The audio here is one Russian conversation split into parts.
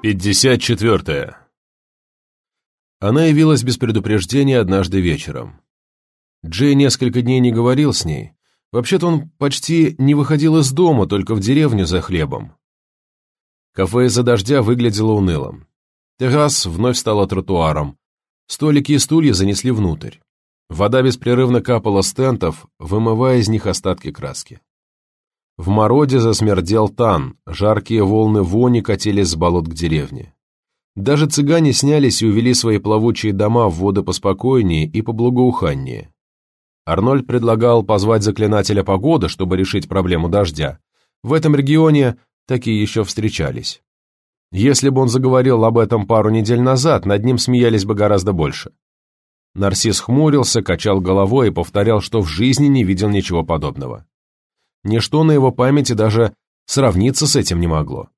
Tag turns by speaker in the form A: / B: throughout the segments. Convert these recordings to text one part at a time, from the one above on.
A: Пятьдесят четвертое. Она явилась без предупреждения однажды вечером. Джей несколько дней не говорил с ней. Вообще-то он почти не выходил из дома, только в деревню за хлебом. Кафе из-за дождя выглядело унылым. Террас вновь стала тротуаром. Столики и стулья занесли внутрь. Вода беспрерывно капала с тентов, вымывая из них остатки краски. В мороде засмердел тан, жаркие волны вони катились с болот к деревне. Даже цыгане снялись и увели свои плавучие дома в воды поспокойнее и поблагоуханнее. Арнольд предлагал позвать заклинателя погоды, чтобы решить проблему дождя. В этом регионе такие еще встречались. Если бы он заговорил об этом пару недель назад, над ним смеялись бы гораздо больше. Нарцисс хмурился, качал головой и повторял, что в жизни не видел ничего подобного. Ничто на его памяти даже сравниться с этим не могло.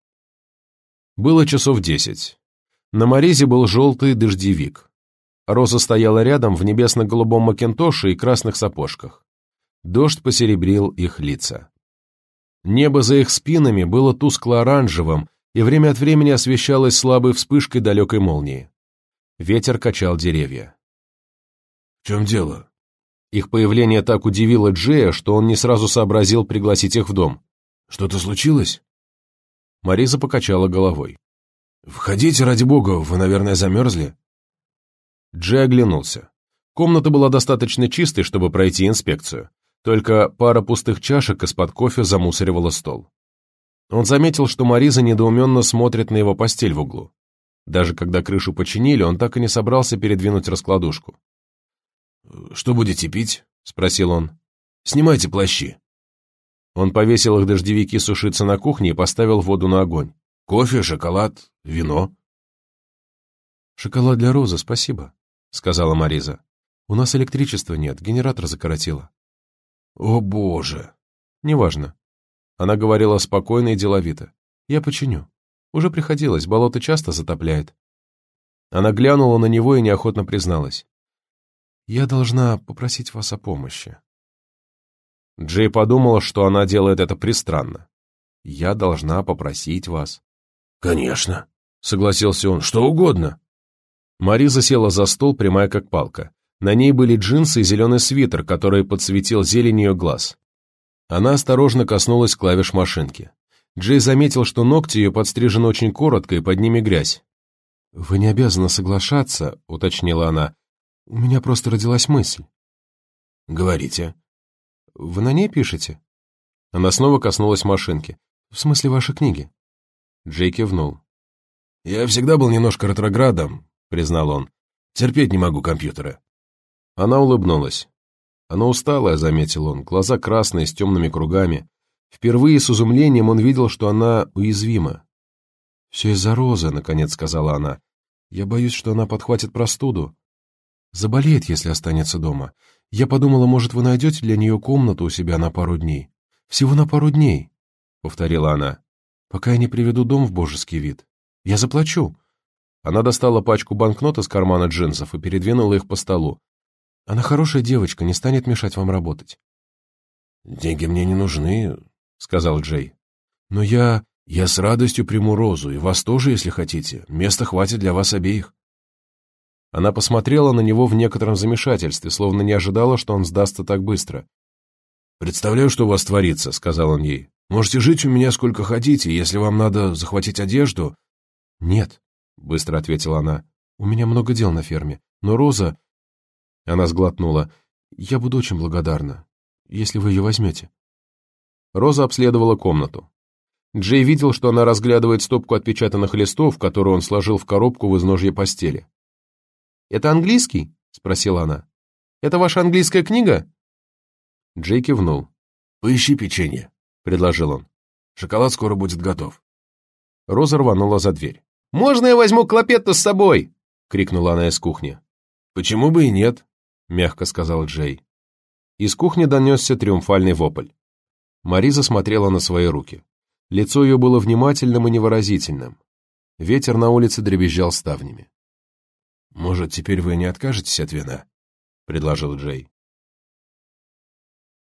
A: Было часов десять. На Моризе был желтый дождевик. Роза стояла рядом в небесно-голубом макинтоше и красных сапожках. Дождь посеребрил их лица. Небо за их спинами было тускло-оранжевым, и время от времени освещалось слабой вспышкой далекой молнии. Ветер качал деревья.
B: «В чем дело?»
A: Их появление так удивило Джея, что он не сразу сообразил пригласить их в дом.
B: «Что-то случилось?»
A: Мариза покачала головой.
B: «Входите, ради бога, вы, наверное, замерзли?»
A: Джей оглянулся. Комната была достаточно чистой, чтобы пройти инспекцию. Только пара пустых чашек из-под кофе замусоривала стол. Он заметил, что Мариза недоуменно смотрит на его постель в углу. Даже когда крышу починили, он так и не собрался передвинуть раскладушку.
B: «Что будете пить?» — спросил он. «Снимайте плащи».
A: Он повесил их дождевики сушиться на кухне и поставил воду на огонь.
B: «Кофе, шоколад, вино».
A: «Шоколад для Розы, спасибо», — сказала Мариза. «У нас электричества нет, генератор закоротило».
B: «О, боже!»
A: «Неважно». Она говорила спокойно и деловито. «Я починю. Уже приходилось, болото часто затопляет». Она глянула на него и неохотно призналась. Я должна попросить вас о помощи». Джей подумала, что она делает это пристранно. «Я должна попросить вас».
B: «Конечно», — согласился он, — «что угодно».
A: Мариза села за стол, прямая как палка. На ней были джинсы и зеленый свитер, который подсветил зелень ее глаз. Она осторожно коснулась клавиш машинки. Джей заметил, что ногти ее подстрижены очень коротко и под ними грязь. «Вы не обязаны соглашаться», — уточнила она, у меня просто родилась мысль.
B: Говорите.
A: Вы на ней пишете? Она снова коснулась машинки. В смысле вашей книги? Джей кивнул.
B: Я всегда был немножко ретроградом, признал он. Терпеть не могу компьютера.
A: Она улыбнулась. Она усталая, заметил он, глаза красные, с темными кругами. Впервые с изумлением он видел, что она уязвима. «Все из-за Розы», — наконец сказала она. «Я боюсь, что она подхватит простуду. Заболеет, если останется дома. Я подумала, может, вы найдете для нее комнату у себя на пару дней. Всего на пару дней, — повторила она, — пока я не приведу дом в божеский вид. Я заплачу. Она достала пачку банкнот из кармана джинсов и передвинула их по столу. Она хорошая девочка, не станет мешать вам работать.
B: «Деньги мне не нужны», — сказал Джей.
A: «Но я...»
B: «Я с радостью приму Розу, и вас тоже, если хотите. Места хватит для вас обеих».
A: Она посмотрела на него в некотором замешательстве, словно не ожидала, что он сдастся так быстро.
B: «Представляю, что у вас творится», — сказал он ей. «Можете жить у меня сколько хотите, если вам надо захватить одежду».
A: «Нет», — быстро ответила она. «У меня много дел на ферме, но Роза...» Она сглотнула. «Я буду очень благодарна, если вы ее возьмете». Роза обследовала комнату. Джей видел, что она разглядывает стопку отпечатанных листов, которую он сложил в коробку в изножье постели. «Это английский?» — спросила она. «Это ваша английская книга?» Джей кивнул.
B: «Поищи печенье», — предложил он. «Шоколад скоро будет готов».
A: Роза рванула за дверь.
C: «Можно я возьму клопетту с собой?»
A: — крикнула она из кухни.
B: «Почему бы и нет?»
A: — мягко сказал Джей. Из кухни донесся триумфальный вопль. Мариза смотрела на свои руки. Лицо ее было внимательным и невыразительным. Ветер на улице дребезжал ставнями.
B: «Может, теперь вы не откажетесь от вина?» — предложил Джей.